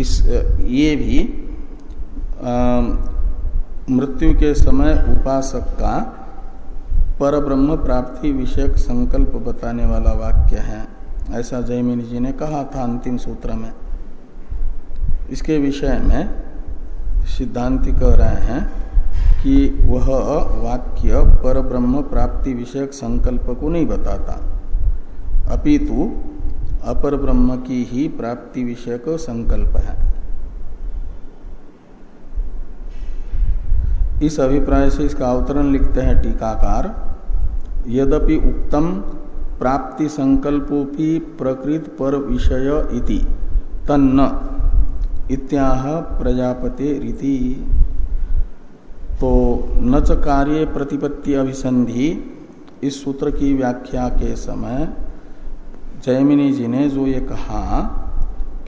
इस ये भी आ, मृत्यु के समय उपासक का पर ब्रह्म प्राप्ति विषयक संकल्प बताने वाला वाक्य है। ऐसा जयमिनी जी ने कहा था अंतिम सूत्र में। इसके विषय में सिद्धांति कह रहे हैं कि वह वाक्य पर ब्रह्म प्राप्ति विषयक संकल्प को नहीं बताता। अपितु अपर ब्रह्म की ही प्राप्ति विषयक संकल्प है। इस अभिप्राय से इसका अवतरण लिखते हैं टीकाकार। यद्यपि उक्तम प्राप्ति संकल्पोपि प्रकृत पर विषय इति। तन्न, इत्याह प्रजापते रीति। तो नच कार्य प्रतिपत्ति अभिसंधि, इस सूत्र की व्याख्या के समय जयमिनी जी ने जो ये कहा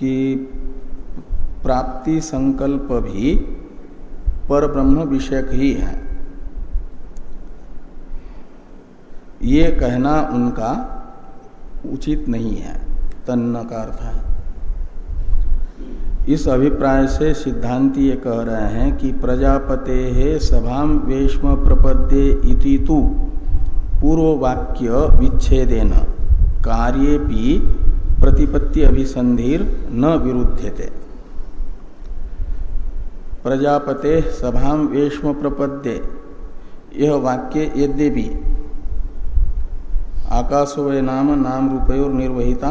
कि प्राप्ति संकल्प भी पर ब्रह्म विषयक ही है। ये कहना उनका उचित नहीं है। तन्न का अर्थ है। इस अभिप्राय से सिद्धांति ये कह रहे हैं कि प्रजापते है सभाम वेश्म प्रपद्ये इति तु पूर्व वाक्य विच्छेदेन। कार्ये भी प्रतिपत्ति अभिसंधिर न विरुद्धते प्रजापते सभाम वेश्म प्रपद्ये। यह वाक्य यद्यपि आकाशवय नाम नाम रूपयोर निर्वहिता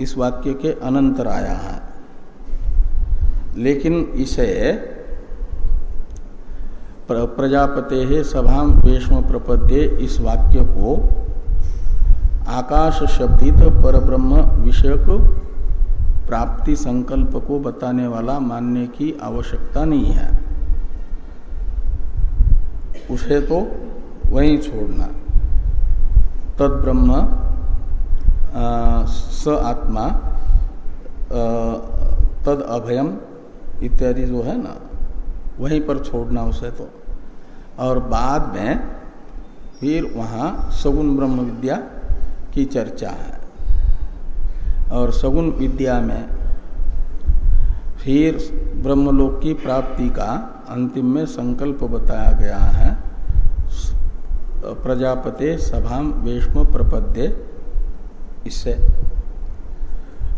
इस वाक्य के अनंतर आया है। लेकिन इसे प्रजापते सभा वेश्म प्रपद्ये इस वाक्य को आकाश शब्दित पर ब्रह्म विषयक प्राप्ति संकल्प को बताने वाला मानने की आवश्यकता नहीं है। उसे तो वहीं छोड़ना। तद ब्रह्म स आत्मा तद अभयम इत्यादि जो है ना, वहीं पर छोड़ना उसे तो। और बाद में फिर वहाँ सगुण ब्रह्म विद्या की चर्चा है। और सगुण विद्या में फिर ब्रह्मलोक की प्राप्ति का अंतिम में संकल्प बताया गया है। प्रजापते सभाम वेशम प्रपद्य। इससे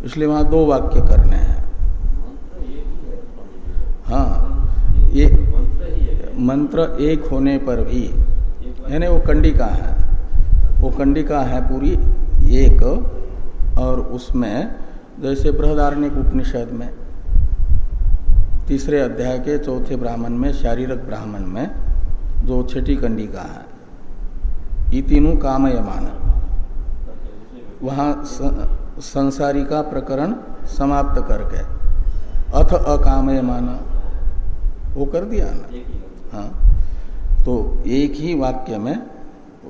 इसलिए वहाँ दो वाक्य करने हैं। हाँ ये मंत्र एक होने पर भी यानी वो कंडिका है। वो कंडिका है पूरी एक, और उसमें जैसे बृहदारण्य उपनिषद में, तीसरे अध्याय के चौथे ब्राह्मण में, शारीरक ब्राह्मण में, जो छठी कंडिका है। ये तीनों कामयमान। वहाँ संसारी का प्रकरण समाप्त करके। अथ अकामयमान। वो कर दिया ना? हाँ। तो एक ही वाक्य में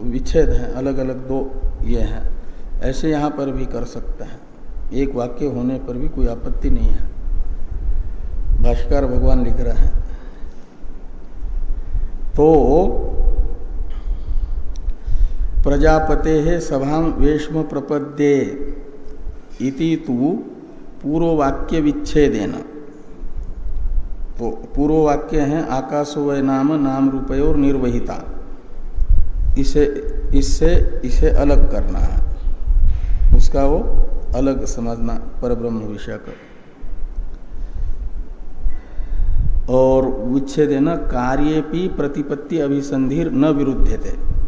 विच्छेद है अलग अलग दो ये हैं। ऐसे यहाँ पर भी कर सकते हैं। एक वाक्य होने पर भी कोई आपत्ति नहीं है। भाष्कर भगवान लिख रहे हैं। तो प्रजापते सभा वेश्म प्रपद्ये इति तु पूर्व वाक्य विच्छेदेना तो पूर्व वाक्य है आकाशो व नाम नाम रूपयोर निर्वहिता। इसे, इससे, इसे अलग करना है। उसका वो अलग समझना पर ब्रह्म विषय का। और विच्छेद न कार्य भी प्रतिपत्ति अभिसंधिर न विरुद्ध थे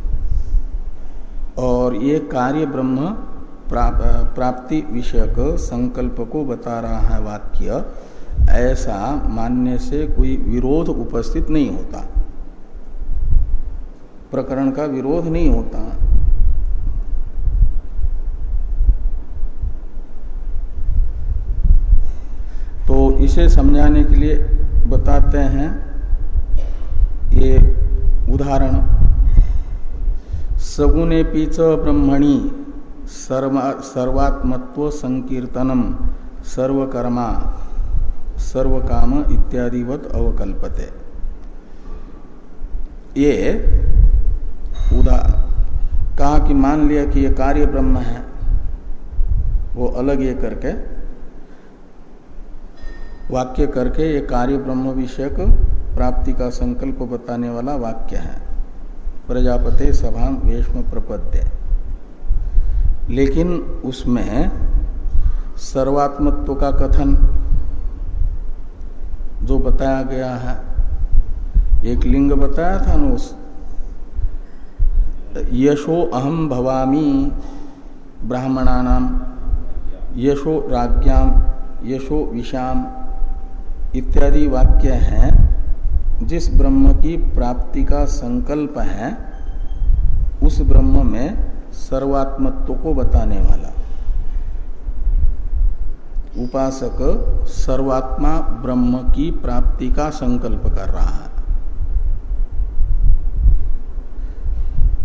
और ये कार्य ब्रह्म प्राप्ति विषयक संकल्प को बता रहा है वाक्य। ऐसा मानने से कोई विरोध उपस्थित नहीं होता। प्रकरण का विरोध नहीं होता। तो इसे समझाने के लिए बताते हैं ये उदाहरण। सगुने पीच ब्रह्मणी सर्वात्मत्व संकीर्तनम सर्वकर्मा सर्व काम इत्यादिवत अवकल्पते। ये उदा कहा कि मान लिया कि ये कार्य ब्रह्म है, वो अलग ये करके, वाक्य करके ये कार्य ब्रह्म विषयक प्राप्ति का संकल्प बताने वाला वाक्य है। प्रजापते सभा वेश्म प्रपद्य। लेकिन उसमें सर्वात्मत्व का कथन जो बताया गया है, एक लिंग बताया था ना उस यशो अहम भवामी ब्राह्मणानाम यशो राज्ञाम यशो विषाम इत्यादि वाक्य हैं। जिस ब्रह्म की प्राप्ति का संकल्प है, उस ब्रह्म में सर्वात्मत्व को बताने वाला। उपासक सर्वात्मा ब्रह्म की प्राप्ति का संकल्प कर रहा है।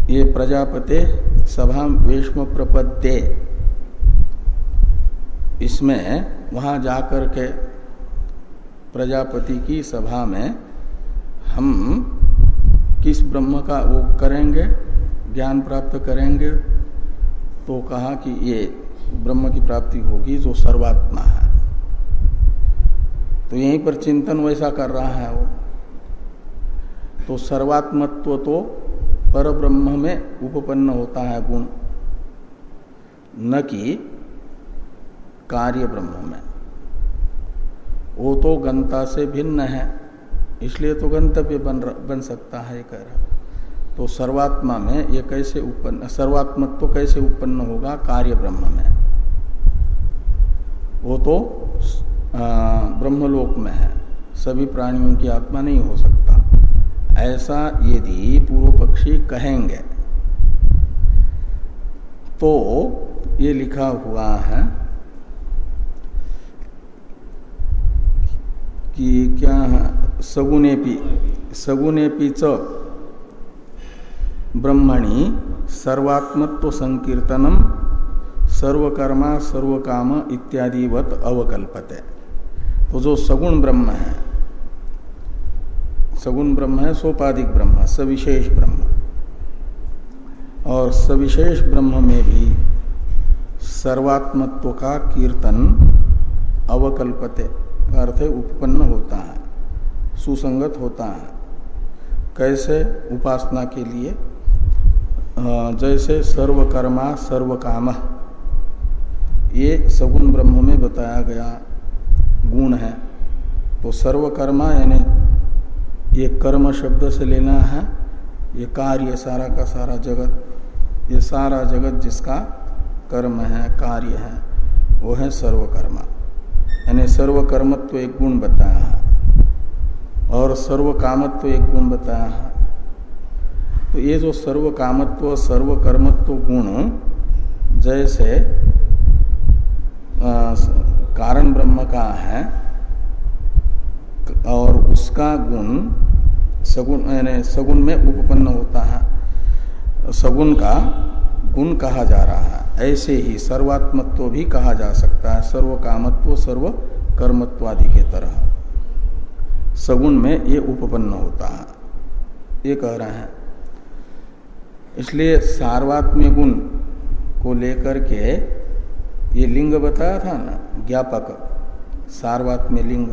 ये प्रजापते सभा वेश्म प्रपद्ये इसमें वहाँ जाकर के प्रजापति की सभा में हम किस ब्रह्म का वो करेंगे, ज्ञान प्राप्त करेंगे तो कहा कि ये ब्रह्म की प्राप्ति होगी जो सर्वात्मा है। तो यहीं पर चिंतन वैसा कर रहा है वो। तो सर्वात्मत्व तो पर ब्रह्म में उपपन्न होता है गुण, न कि कार्य ब्रह्म में। वो तो गंता से भिन्न है। इसलिए तो गंतव्य बन बन सकता है कह रहा तो सर्वात्मा में ये कैसे उत्पन्न, सर्वात्मत्व कैसे उत्पन्न होगा? कार्य ब्रह्म में। वो तो ब्रह्मलोक में है। सभी प्राणियों की आत्मा नहीं हो सकता। ऐसा यदि पूर्व पक्षी कहेंगे। तो ये लिखा हुआ है कि क्या है? सगुने पी सगुने पी च ब्रह्मणि सर्वात्मत्व संकीर्तनम सर्वकर्मा, सर्वकाम इत्यादिवत अवकल्पते। तो जो सगुण ब्रह्म है, सगुण ब्रह्म है सोपाधिक ब्रह्म, सविशेष ब्रह्म। और सविशेष ब्रह्म में भी सर्वात्मत्व का कीर्तन अवकल्पते अर्थ उपपन्न होता है। सुसंगत होता है। कैसे? उपासना के लिए। जैसे सर्वकर्मा, सर्वकाम। ये सगुण ब्रह्म में बताया गया गुण है। तो सर्वकर्मा यानी ये कर्म शब्द से लेना है, ये कार्य सारा का सारा जगत, ये सारा जगत जिसका कर्म है, कार्य है, वो है सर्वकर्मा। यानी सर्वकर्मत्व एक गुण बताया है। और सर्व कामत्व एक गुण बताया है। तो ये जो सर्व कामत्व सर्व कर्मत्व गुण जैसे आ, कारण ब्रह्म का है और उसका गुण सगुण यानी सगुण में उपपन्न होता है। सगुण का गुण कहा जा रहा है। ऐसे ही सर्वात्मत्व भी कहा जा सकता है। सर्व कामत्व सर्व कर्मत्व आदि के तरह। सगुण में ये उपपन्न होता है। ये कह रहे हैं। इसलिए सार्वात्म्य गुण को लेकर के ये लिंग बताया था ना, ज्ञापक, सार्वात्म्य लिंग।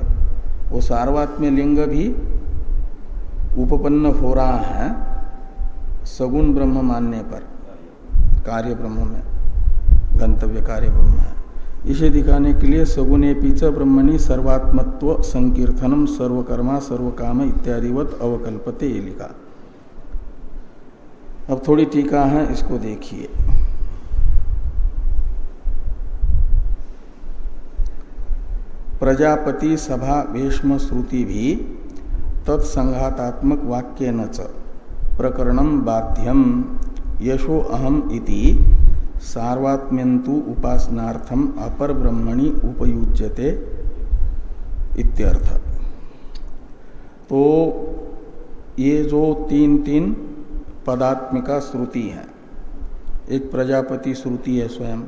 वो सार्वात्म्य लिंग भी उपपन्न हो रहा है सगुण ब्रह्म मानने पर, कार्य ब्रह्म में, गंतव्य कार्य ब्रह्म है इसे दिखाने के लिए सगुने पीच ब्रह्मणि सर्वात्मत्व संकीर्तनम सर्वकर्मा सर्वकाम इत्यादिवत अवकल्पते लिखा। अब थोड़ी टीका है, इसको देखिए। प्रजापति सभा वेश्म श्रुति भी तत्संघातात्मक वाक्य न प्रकरणम बाध्यम, यशो अहम इति सार्वात्म्यंतु उपासनार्थम अपर ब्रह्मणि उपयुज्यते इत्यर्थ। तो ये जो तीन तीन पदात्मिका श्रुति है, एक प्रजापति श्रुति है स्वयं,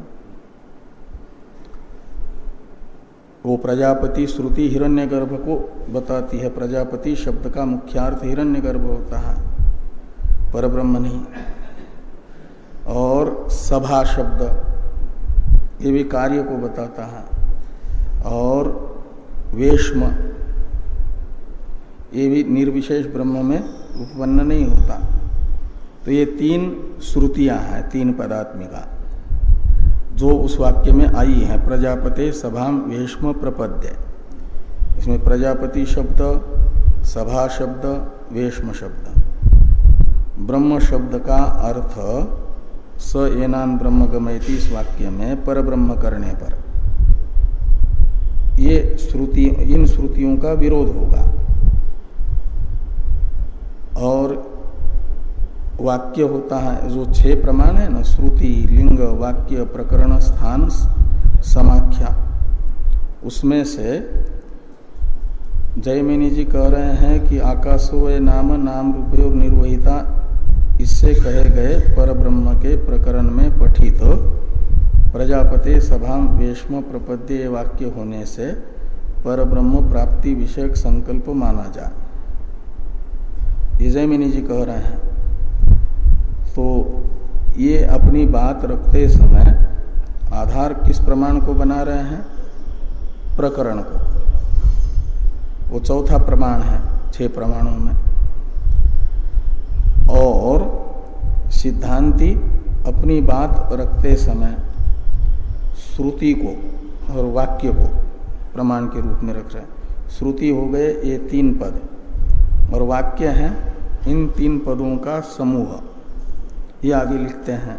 वो प्रजापति श्रुति हिरण्यगर्भ को बताती है। प्रजापति शब्द का मुख्यार्थ हिरण्यगर्भ होता है, पर ब्रह्म नहीं। और सभा शब्द, ये भी कार्य को बताता है। और वेश्म, ये भी निर्विशेष ब्रह्म में उपपन्न नहीं होता। तो ये तीन श्रुतियाँ हैं, तीन पदात्मिका, जो उस वाक्य में आई है, प्रजापते सभाम वेश्म प्रपद्य। इसमें प्रजापति शब्द, सभा शब्द, वेश्म शब्द। ब्रह्म शब्द का अर्थ स एनान ब्रह्म गमयती इस वाक्य में पर। ब्रह्म करने पर ये श्रुति, इन श्रुतियों का विरोध होगा। और वाक्य होता है, जो छह प्रमाण है ना, श्रुति, लिंग, वाक्य, प्रकरण, स्थान, समाख्या। उसमें से जयमिनी जी कह रहे हैं कि आकाशो नाम नाम रूपयोग निर्वहिता इससे कहे गए पर ब्रह्म के प्रकरण में पठित प्रजापति सभा वेश्म प्रपद्य वाक्य होने से पर ब्रह्म प्राप्ति विषयक संकल्प माना जा। जयमिनी जी कह रहे हैं तो ये अपनी बात रखते समय आधार किस प्रमाण को बना रहे हैं? प्रकरण को। वो चौथा प्रमाण है, छह प्रमाणों में। और सिद्धांति अपनी बात रखते समय श्रुति को और वाक्य को प्रमाण के रूप में रख रहे हैं। श्रुति हो गए ये तीन पद और वाक्य हैं इन तीन पदों का समूह। ये आगे लिखते हैं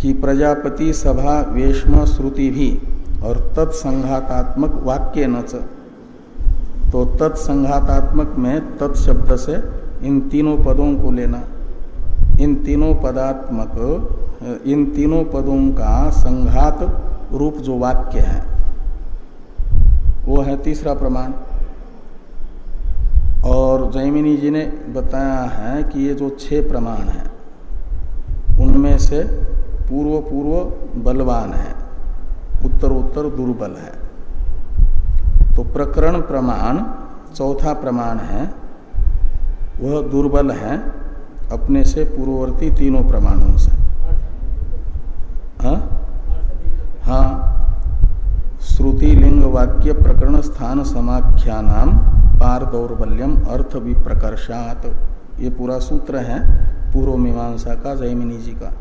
कि प्रजापति सभा वेश्म श्रुति भी और तत्संघातात्मक वाक्य न तो तत्संघातात्मक में तत्शब्द से इन तीनों पदों को लेना। इन तीनों पदात्मक, इन तीनों पदों का संघात रूप जो वाक्य है, वो है तीसरा प्रमाण। और जैमिनी जी ने बताया है कि ये जो छह प्रमाण है, उनमें से पूर्व पूर्व बलवान है उत्तर उत्तर दुर्बल है। तो प्रकरण प्रमाण, चौथा प्रमाण है वह दुर्बल है अपने से पूर्ववर्ती तीनों प्रमाणों से। हाँ? हाँ। श्रुति लिंग वाक्य प्रकरण स्थान समाख्या नाम पार दौर्बल्यम अर्थ विप्रकर्षात। ये पूरा सूत्र है पूर्व मीमांसा का जयमिनी जी का।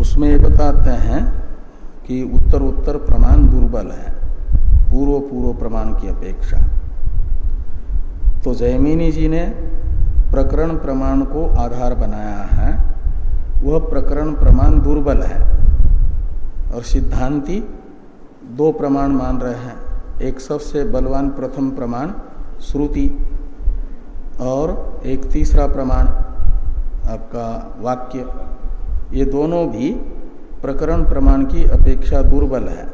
उसमें ये बताते हैं कि उत्तर उत्तर प्रमाण दुर्बल है पूर्व पूर्व प्रमाण की अपेक्षा। तो जयमिनी जी ने प्रकरण प्रमाण को आधार बनाया है। वह प्रकरण प्रमाण दुर्बल है और सिद्धांति दो प्रमाण मान रहे हैं। एक सबसे बलवान प्रथम प्रमाण, श्रुति, और एक तीसरा प्रमाण, आपका वाक्य। ये दोनों भी प्रकरण प्रमाण की अपेक्षा दुर्बल है।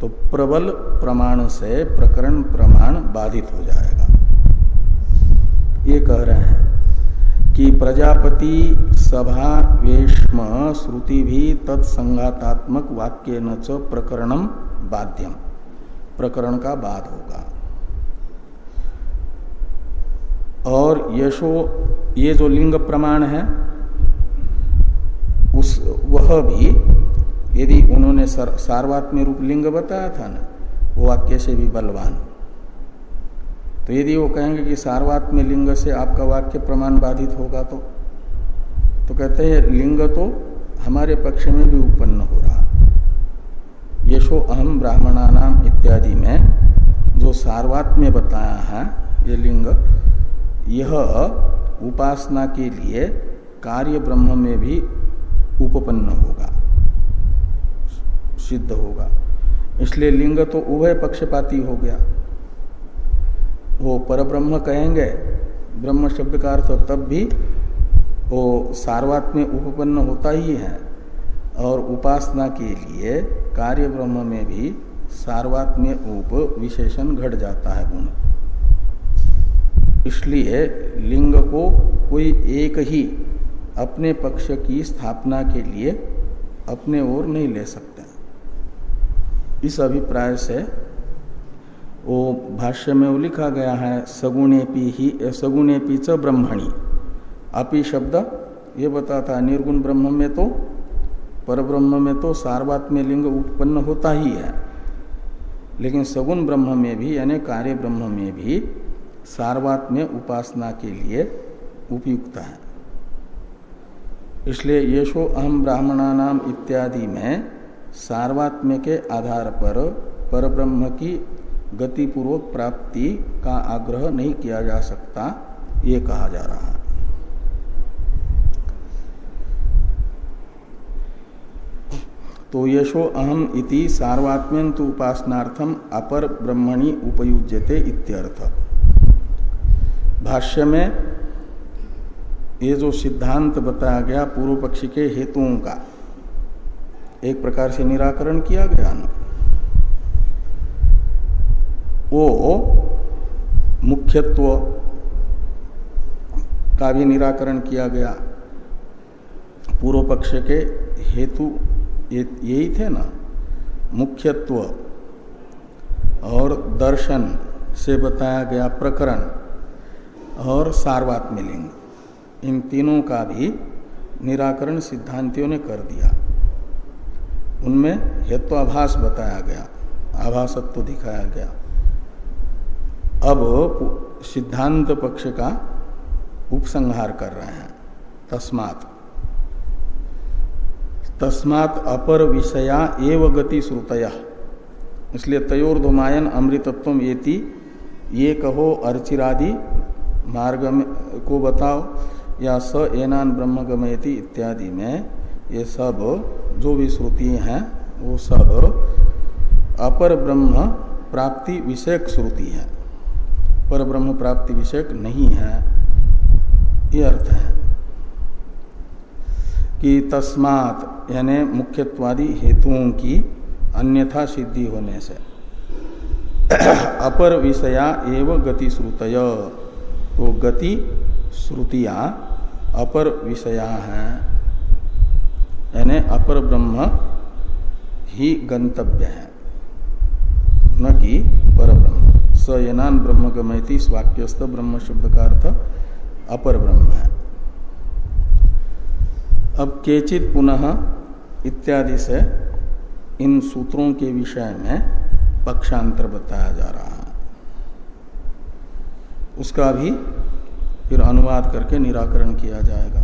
तो प्रबल प्रमाण से प्रकरण प्रमाण बाधित हो जाएगा। ये कह रहे हैं कि प्रजापति सभा वेशम श्रुति भी तत्संगातात्मक वाक्य न च प्रकरणम बाध्यम प्रकरण का बाद होगा। और यशो, ये जो लिंग प्रमाण है, उस, वह भी, यदि उन्होंने सार्वात्म्य रूप लिंग बताया था ना, वो वाक्य से भी बलवान। तो यदि वो कहेंगे कि सार्वात्म लिंग से आपका वाक्य प्रमाण बाधित होगा तो तो कहते हैं, लिंग तो हमारे पक्ष में भी उत्पन्न हो रहा। यशो अहम ब्राह्मणानाम इत्यादि में जो सार्वात्म्य बताया है, ये लिंग, यह उपासना के लिए कार्य ब्रह्म में भी उपपन्न होगा, सिद्ध होगा। इसलिए लिंग तो उभय पक्षपाती हो गया। वो परब्रह्म कहेंगे, ब्रह्म शब्द का अर्थ तब भी वो सार्वात में उपपन्न होता ही है और उपासना के लिए कार्य ब्रह्म में भी सार्वात में उप विशेषण घट जाता है गुण। इसलिए लिंग को कोई एक ही अपने पक्ष की स्थापना के लिए अपने ओर नहीं ले सकते। इस अभिप्राय से वो भाष्य में वो लिखा गया है, सगुणेपी ही, सगुणेपी च ब्रह्मणी। अपि शब्द ये बताता है, निर्गुण ब्रह्म में तो पर ब्रह्म में तो सार्वात्म्य लिंग उत्पन्न होता ही है। लेकिन सगुण ब्रह्म में भी, यानी कार्य ब्रह्म में भी सार्वात्म्य उपासना के लिए उपयुक्त है। इसलिए येषो अहम ब्राह्मणा नाम इत्यादि में सार्वात्म्य के आधार पर परब्रह्म की गतिपूर्वक प्राप्ति का आग्रह नहीं किया जा सकता, ये कहा जा रहा है। तो यशो अहम इति सार्वात्म्यंत उपासनार्थम अपर ब्रह्मणि उपयुज्यते इत्यर्थ। भाष्य में ये जो सिद्धांत बताया गया पूर्व पक्षी के हेतुओं का, एक प्रकार से निराकरण किया गया ना? वो मुख्यत्व का भी निराकरण किया गया। पूर्व पक्ष के हेतु यही थे ना, मुख्यत्व और दर्शन से बताया गया प्रकरण और सार्वात्म्य लिंग इन तीनों का भी निराकरण सिद्धांतियों ने कर दिया। उनमें हेत्वाभास बताया गया, आभासत्व दिखाया गया। अब सिद्धांत पक्ष का उपसंहार कर रहे हैं, तस्मात। तस्मात अपर विषया एव गति श्रुतया। इसलिए तयोर्धमायन अमृतत्व ये ये कहो अर्चिरादि मार्ग को बताओ, या स एनान ब्रह्म गमयति इत्यादि में, ये सब जो भी श्रुति हैं, वो सब अपर ब्रह्म प्राप्ति विषयक श्रुति है। पर ब्रह्म प्राप्ति विषयक नहीं है। ये अर्थ है कि तस्मात, यानी मुख्यत्वादि हेतुओं की अन्यथा सिद्धि होने से। अपर विषया एवं गति श्रुतय। तो गति श्रुतियाँ अपर विषया हैं। यानी अपर ब्रह्म ही गंतव्य है। न कि पर ब्रह्म स यनान ब्रह्म गमयती स्वाक्यस्थ ब्रह्म शब्द का अर्थ अपर ब्रह्म है। अब केचित पुनः इत्यादि से इन सूत्रों के विषय में पक्षांतर बताया जा रहा है। उसका भी फिर अनुवाद करके निराकरण किया जाएगा।